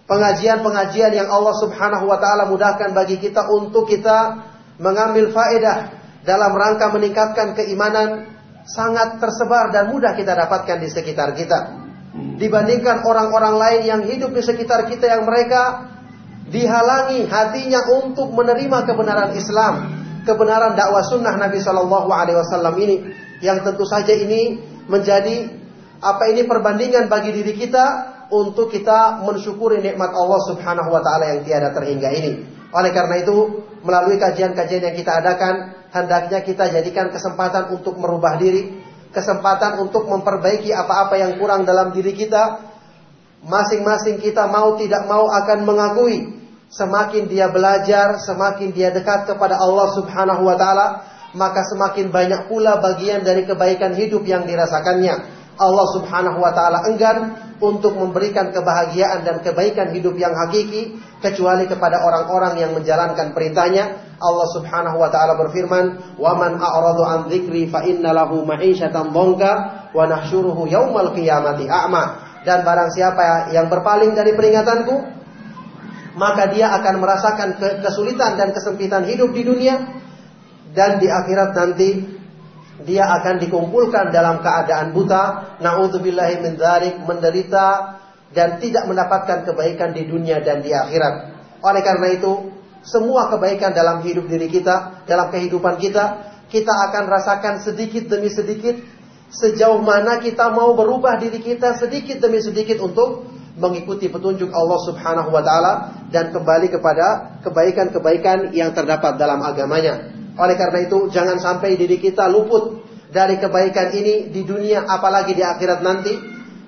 Pengajian-pengajian yang Allah Subhanahu wa taala mudahkan bagi kita untuk kita mengambil faedah dalam rangka meningkatkan keimanan sangat tersebar dan mudah kita dapatkan di sekitar kita. Dibandingkan orang-orang lain yang hidup di sekitar kita yang mereka dihalangi hatinya untuk menerima kebenaran Islam, kebenaran dakwah sunnah Nabi Shallallahu Alaihi Wasallam ini, yang tentu saja ini menjadi apa ini perbandingan bagi diri kita untuk kita mensyukuri nikmat Allah Subhanahu Wa Taala yang tiada terhingga ini. Oleh karena itu, melalui kajian-kajian yang kita adakan, hendaknya kita jadikan kesempatan untuk merubah diri, kesempatan untuk memperbaiki apa-apa yang kurang dalam diri kita. Masing-masing kita mau tidak mau akan mengakui, semakin dia belajar, semakin dia dekat kepada Allah Subhanahu wa taala, maka semakin banyak pula bagian dari kebaikan hidup yang dirasakannya. Allah Subhanahu wa taala enggan untuk memberikan kebahagiaan dan kebaikan hidup yang hakiki kecuali kepada orang-orang yang menjalankan perintahnya. Allah Subhanahu wa taala berfirman, "Wa man a'radu an dzikri fa inna lahu ma'isyatan dhanka wa nahsyuruhu yaumal qiyamati a'ma." Dan barang siapa yang berpaling dari peringatanku, maka dia akan merasakan kesulitan dan kesempitan hidup di dunia dan di akhirat nanti dia akan dikumpulkan dalam keadaan buta, naudzubillahi min dzalik, menderita dan tidak mendapatkan kebaikan di dunia dan di akhirat. Oleh karena itu, semua kebaikan dalam hidup diri kita, dalam kehidupan kita, kita akan rasakan sedikit demi sedikit sejauh mana kita mau berubah diri kita sedikit demi sedikit untuk mengikuti petunjuk Allah Subhanahu wa taala dan kembali kepada kebaikan-kebaikan yang terdapat dalam agamanya. Oleh karena itu, jangan sampai diri kita luput dari kebaikan ini di dunia apalagi di akhirat nanti.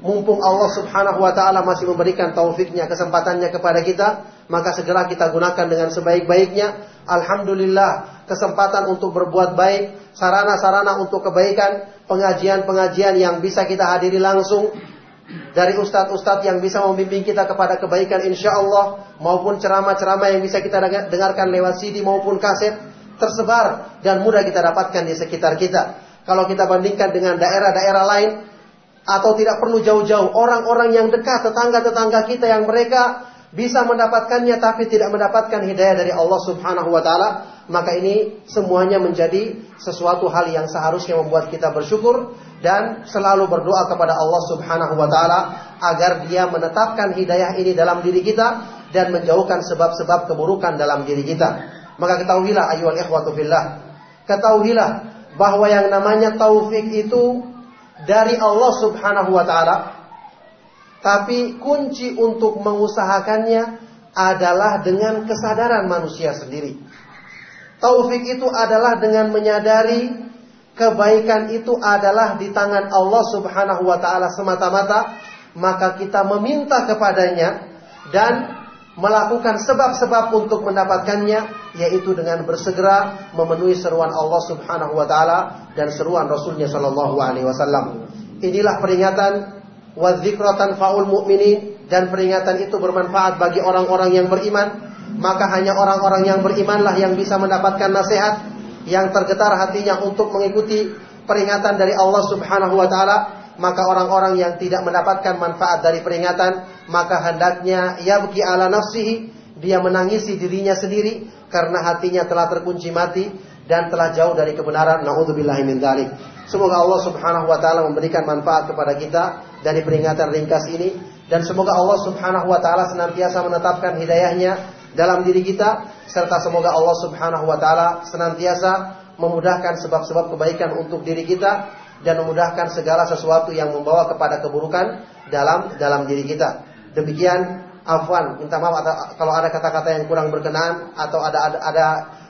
Mumpung Allah Subhanahu wa taala masih memberikan taufiknya, kesempatannya kepada kita, maka segera kita gunakan dengan sebaik-baiknya. Alhamdulillah, kesempatan untuk berbuat baik, sarana-sarana untuk kebaikan, pengajian-pengajian yang bisa kita hadiri langsung dari ustadz-ustadz yang bisa membimbing kita kepada kebaikan insya Allah maupun ceramah-ceramah yang bisa kita dengarkan lewat CD maupun kaset tersebar dan mudah kita dapatkan di sekitar kita. Kalau kita bandingkan dengan daerah-daerah lain atau tidak perlu jauh-jauh, orang-orang yang dekat, tetangga-tetangga kita yang mereka bisa mendapatkannya tapi tidak mendapatkan hidayah dari Allah Subhanahu wa taala, maka ini semuanya menjadi sesuatu hal yang seharusnya membuat kita bersyukur dan selalu berdoa kepada Allah Subhanahu wa taala agar Dia menetapkan hidayah ini dalam diri kita dan menjauhkan sebab-sebab keburukan dalam diri kita. Maka ketahuilah ayyuhal ikhwatu fillah, ketahuilah bahwa yang namanya taufik itu dari Allah Subhanahu wa taala. Tapi kunci untuk mengusahakannya adalah dengan kesadaran manusia sendiri. Taufik itu adalah dengan menyadari kebaikan itu adalah di tangan Allah Subhanahu wa taala semata-mata, maka kita meminta kepadanya dan melakukan sebab-sebab untuk mendapatkannya yaitu dengan bersegera memenuhi seruan Allah Subhanahu wa taala dan seruan Rasulnya sallallahu alaihi wasallam. Inilah peringatan wa dzikratan faul mu'minin dan peringatan itu bermanfaat bagi orang-orang yang beriman maka hanya orang-orang yang berimanlah yang bisa mendapatkan nasihat yang tergetar hatinya untuk mengikuti peringatan dari Allah Subhanahu wa taala maka orang-orang yang tidak mendapatkan manfaat dari peringatan maka hendaknya yabki ala nafsihi dia menangisi dirinya sendiri karena hatinya telah terkunci mati dan telah jauh dari kebenaran. Naudzubillahi min dzalik. Semoga Allah Subhanahu wa taala memberikan manfaat kepada kita dari peringatan ringkas ini dan semoga Allah Subhanahu wa taala senantiasa menetapkan hidayahnya dalam diri kita serta semoga Allah Subhanahu wa taala senantiasa memudahkan sebab-sebab kebaikan untuk diri kita dan memudahkan segala sesuatu yang membawa kepada keburukan dalam dalam diri kita. Demikian afwan, minta maaf kalau ada kata-kata yang kurang berkenan atau ada ada, ada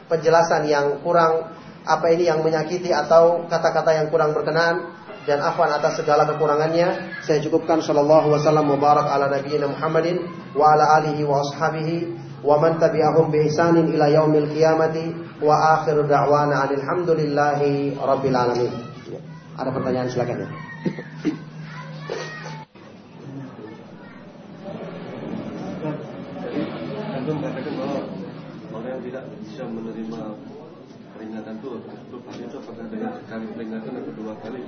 penjelasan yang kurang apa ini yang menyakiti atau kata-kata yang kurang berkenan dan afwan atas segala kekurangannya. Saya cukupkan sallallahu wasallam mubarak ala nabiyina Muhammadin wa ala alihi wa ashabihi wa man tabi'ahum bi ihsanin ila yaumil qiyamati wa akhiru da'wana alhamdulillahi rabbil alamin. Ada pertanyaan silakan ya. Antum katakan bahwa orang yang tidak bisa menerima peringatan itu itu pasti itu apakah dengan sekali peringatan atau dua kali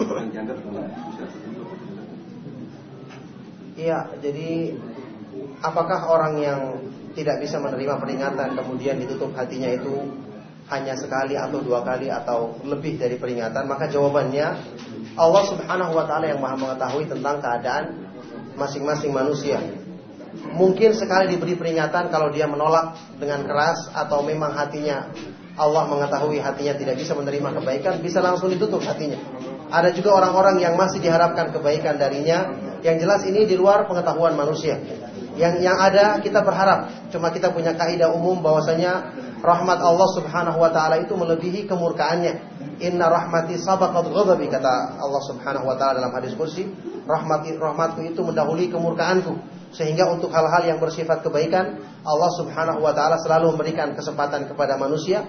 orang dianggap bisa tertutup Iya, jadi apakah orang yang tidak bisa menerima peringatan kemudian ditutup hatinya itu hanya sekali atau dua kali atau lebih dari peringatan maka jawabannya Allah Subhanahu wa taala yang Maha mengetahui tentang keadaan masing-masing manusia. Mungkin sekali diberi peringatan kalau dia menolak dengan keras atau memang hatinya Allah mengetahui hatinya tidak bisa menerima kebaikan bisa langsung ditutup hatinya. Ada juga orang-orang yang masih diharapkan kebaikan darinya yang jelas ini di luar pengetahuan manusia. Yang yang ada kita berharap. Cuma kita punya kaidah umum bahwasanya rahmat Allah Subhanahu wa taala itu melebihi kemurkaannya. Inna rahmati sabaqat ghadabi kata Allah Subhanahu wa taala dalam hadis kursi, rahmati rahmatku itu mendahului kemurkaanku. Sehingga untuk hal-hal yang bersifat kebaikan, Allah Subhanahu wa taala selalu memberikan kesempatan kepada manusia.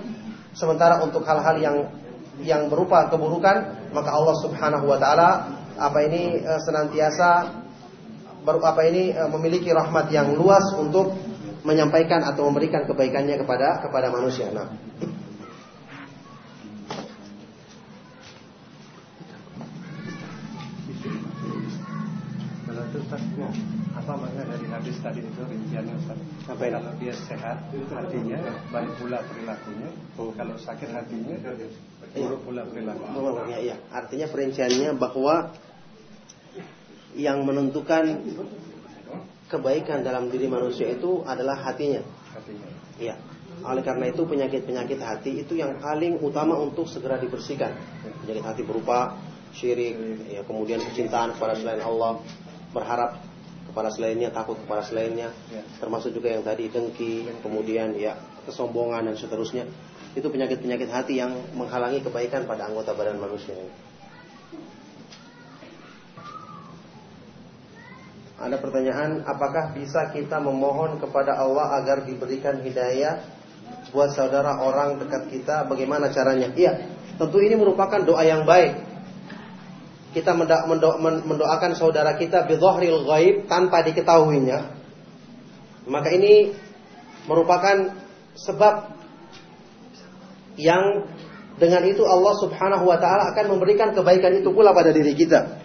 Sementara untuk hal-hal yang yang berupa keburukan, maka Allah Subhanahu wa taala apa ini eh, senantiasa apa ini e, memiliki rahmat yang luas untuk menyampaikan atau memberikan kebaikannya kepada kepada manusia. Nah. apa makna dari hadis tadi itu rinciannya Ustaz? Apa Kalau dia sehat hatinya, baik pula perilakunya. Oh. Kalau sakit hatinya, buruk pula perilakunya. Oh, iya, iya. Artinya perinciannya bahwa yang menentukan kebaikan dalam diri manusia itu adalah hatinya. Iya. Oleh karena itu penyakit-penyakit hati itu yang paling utama untuk segera dibersihkan. Penyakit hati berupa syirik, ya, kemudian kecintaan kepada selain Allah, berharap kepada selainnya, takut kepada selainnya, termasuk juga yang tadi dengki, kemudian ya kesombongan dan seterusnya. Itu penyakit-penyakit hati yang menghalangi kebaikan pada anggota badan manusia. Ada pertanyaan, apakah bisa kita memohon kepada Allah agar diberikan hidayah buat saudara orang dekat kita? Bagaimana caranya? Iya, tentu ini merupakan doa yang baik. Kita mendoakan saudara kita bidhahril ghaib tanpa diketahuinya. Maka ini merupakan sebab yang dengan itu Allah Subhanahu wa taala akan memberikan kebaikan itu pula pada diri kita.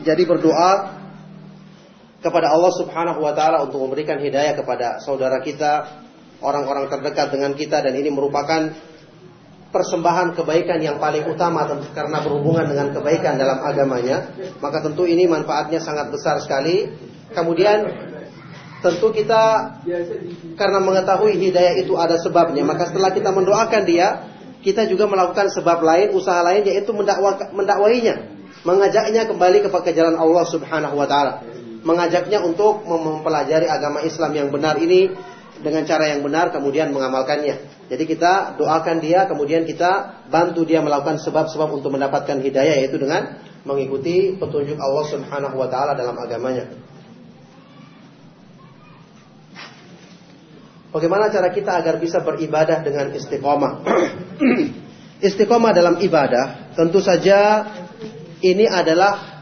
Jadi berdoa kepada Allah Subhanahu wa taala untuk memberikan hidayah kepada saudara kita, orang-orang terdekat dengan kita dan ini merupakan persembahan kebaikan yang paling utama karena berhubungan dengan kebaikan dalam agamanya, maka tentu ini manfaatnya sangat besar sekali. Kemudian tentu kita karena mengetahui hidayah itu ada sebabnya, maka setelah kita mendoakan dia, kita juga melakukan sebab lain, usaha lain yaitu mendakwa, mendakwahinya, mengajaknya kembali kepada jalan Allah Subhanahu wa taala, mengajaknya untuk mempelajari agama Islam yang benar ini dengan cara yang benar kemudian mengamalkannya. Jadi kita doakan dia, kemudian kita bantu dia melakukan sebab-sebab untuk mendapatkan hidayah yaitu dengan mengikuti petunjuk Allah Subhanahu wa taala dalam agamanya. Bagaimana cara kita agar bisa beribadah dengan istiqomah? istiqomah dalam ibadah tentu saja ini adalah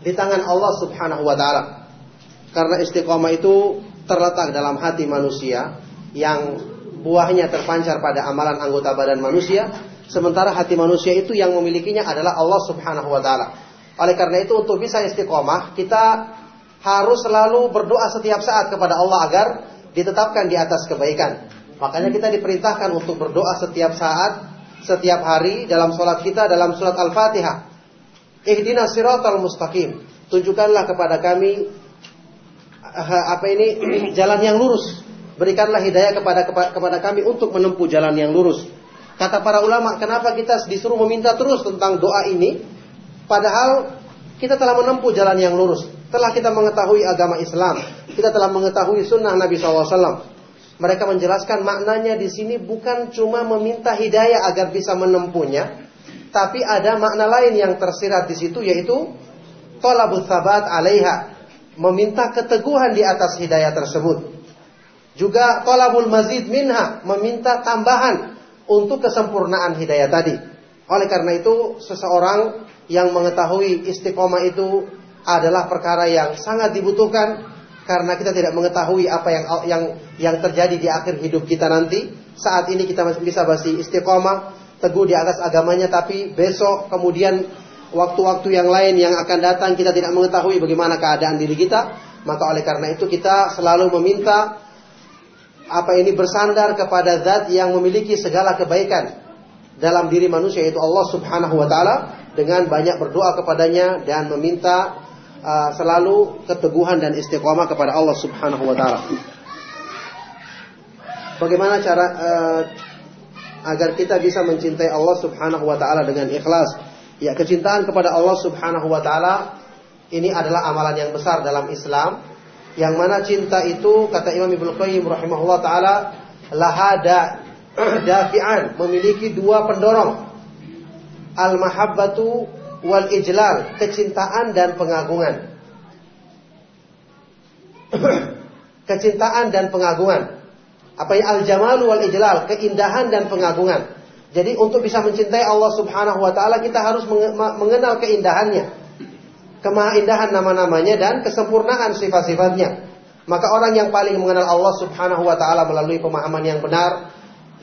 di tangan Allah Subhanahu wa taala. Karena istiqomah itu terletak dalam hati manusia yang buahnya terpancar pada amalan anggota badan manusia, sementara hati manusia itu yang memilikinya adalah Allah Subhanahu wa taala. Oleh karena itu untuk bisa istiqomah, kita harus selalu berdoa setiap saat kepada Allah agar ditetapkan di atas kebaikan. Makanya kita diperintahkan untuk berdoa setiap saat, setiap hari dalam sholat kita dalam surat Al-Fatihah. Ihdina siratal mustaqim. Tunjukkanlah kepada kami eh, apa ini jalan yang lurus. Berikanlah hidayah kepada kepada kami untuk menempuh jalan yang lurus. Kata para ulama, kenapa kita disuruh meminta terus tentang doa ini? Padahal kita telah menempuh jalan yang lurus. Telah kita mengetahui agama Islam. Kita telah mengetahui sunnah Nabi SAW. Mereka menjelaskan maknanya di sini bukan cuma meminta hidayah agar bisa menempuhnya, tapi ada makna lain yang tersirat di situ yaitu tolabut sabat alaiha, meminta keteguhan di atas hidayah tersebut. Juga tolabul mazid minha, meminta tambahan untuk kesempurnaan hidayah tadi. Oleh karena itu, seseorang yang mengetahui istiqomah itu adalah perkara yang sangat dibutuhkan karena kita tidak mengetahui apa yang yang yang terjadi di akhir hidup kita nanti. Saat ini kita masih bisa masih istiqomah, teguh di atas agamanya, tapi besok kemudian waktu-waktu yang lain yang akan datang kita tidak mengetahui bagaimana keadaan diri kita. Maka oleh karena itu kita selalu meminta apa ini bersandar kepada zat yang memiliki segala kebaikan dalam diri manusia yaitu Allah Subhanahu wa taala dengan banyak berdoa kepadanya dan meminta uh, selalu keteguhan dan istiqomah kepada Allah Subhanahu wa taala. Bagaimana cara uh, agar kita bisa mencintai Allah Subhanahu wa taala dengan ikhlas? Ya, kecintaan kepada Allah Subhanahu wa taala ini adalah amalan yang besar dalam Islam. Yang mana cinta itu kata Imam Ibnu Qayyim rahimahullah taala lahada dafi'an memiliki dua pendorong. Al mahabbatu wal ijlal kecintaan dan pengagungan. Kecintaan dan pengagungan apa yang al jamalu wal ijlal keindahan dan pengagungan. Jadi untuk bisa mencintai Allah Subhanahu wa taala kita harus mengenal keindahannya. Kemahindahan nama-namanya dan kesempurnaan sifat-sifatnya. Maka orang yang paling mengenal Allah Subhanahu wa taala melalui pemahaman yang benar,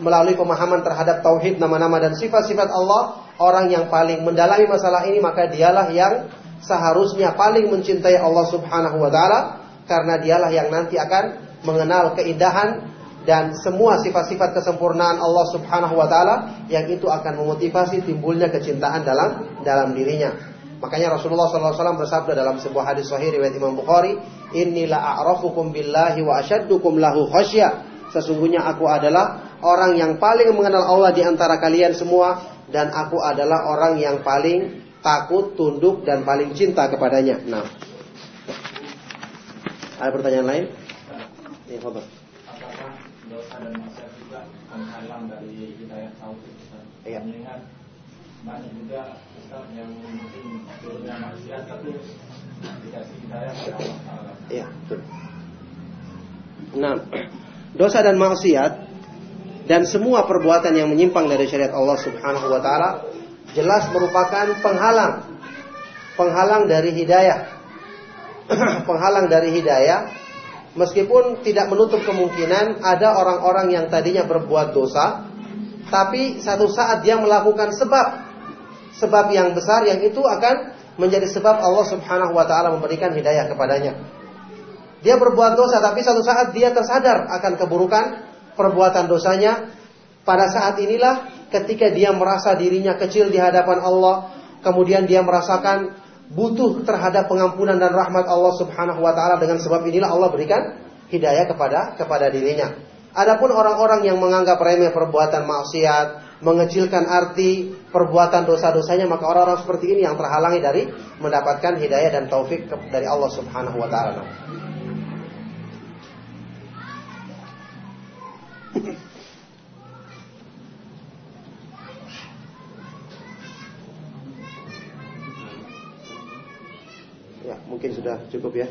melalui pemahaman terhadap tauhid nama-nama dan sifat-sifat Allah, orang yang paling mendalami masalah ini maka dialah yang seharusnya paling mencintai Allah Subhanahu wa taala karena dialah yang nanti akan mengenal keindahan dan semua sifat-sifat kesempurnaan Allah Subhanahu wa taala yang itu akan memotivasi timbulnya kecintaan dalam dalam dirinya. Makanya Rasulullah SAW bersabda dalam sebuah hadis sahih riwayat Imam Bukhari, Inilah a'rafukum billahi wa asyaddukum lahu khasya." Sesungguhnya aku adalah orang yang paling mengenal Allah di antara kalian semua dan aku adalah orang yang paling takut, tunduk dan paling cinta kepadanya. Nah. Ada pertanyaan lain? Ya, Dan maksiat juga menghalang dari hidayah tauhid? Iya. Mengingat banyak juga yang mungkin maksiat tapi dikasih hidayah Allah Iya, betul. Nah, dosa dan maksiat dan semua perbuatan yang menyimpang dari syariat Allah Subhanahu wa taala jelas merupakan penghalang penghalang dari hidayah. penghalang dari hidayah meskipun tidak menutup kemungkinan ada orang-orang yang tadinya berbuat dosa tapi satu saat dia melakukan sebab sebab yang besar yang itu akan menjadi sebab Allah Subhanahu wa taala memberikan hidayah kepadanya. Dia berbuat dosa tapi satu saat dia tersadar akan keburukan perbuatan dosanya, pada saat inilah ketika dia merasa dirinya kecil di hadapan Allah, kemudian dia merasakan butuh terhadap pengampunan dan rahmat Allah Subhanahu wa taala dengan sebab inilah Allah berikan hidayah kepada kepada dirinya. Adapun orang-orang yang menganggap remeh perbuatan maksiat, mengecilkan arti perbuatan dosa-dosanya, maka orang-orang seperti ini yang terhalangi dari mendapatkan hidayah dan taufik dari Allah Subhanahu wa taala. Mungkin sudah cukup ya.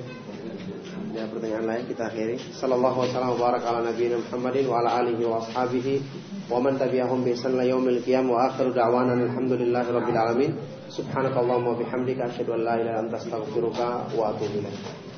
Ya, pertanyaan lain kita akhiri. Sallallahu wasallam nabiyina Muhammadin wa ala alihi wa ashabihi wa man tabi'ahum bi ihsan ila yaumil qiyamah wa akhiru da'wana alhamdulillahi rabbil alamin. Subhanakallahumma wa bihamdika asyhadu an la ilaha illa anta astaghfiruka wa atubu ilaik.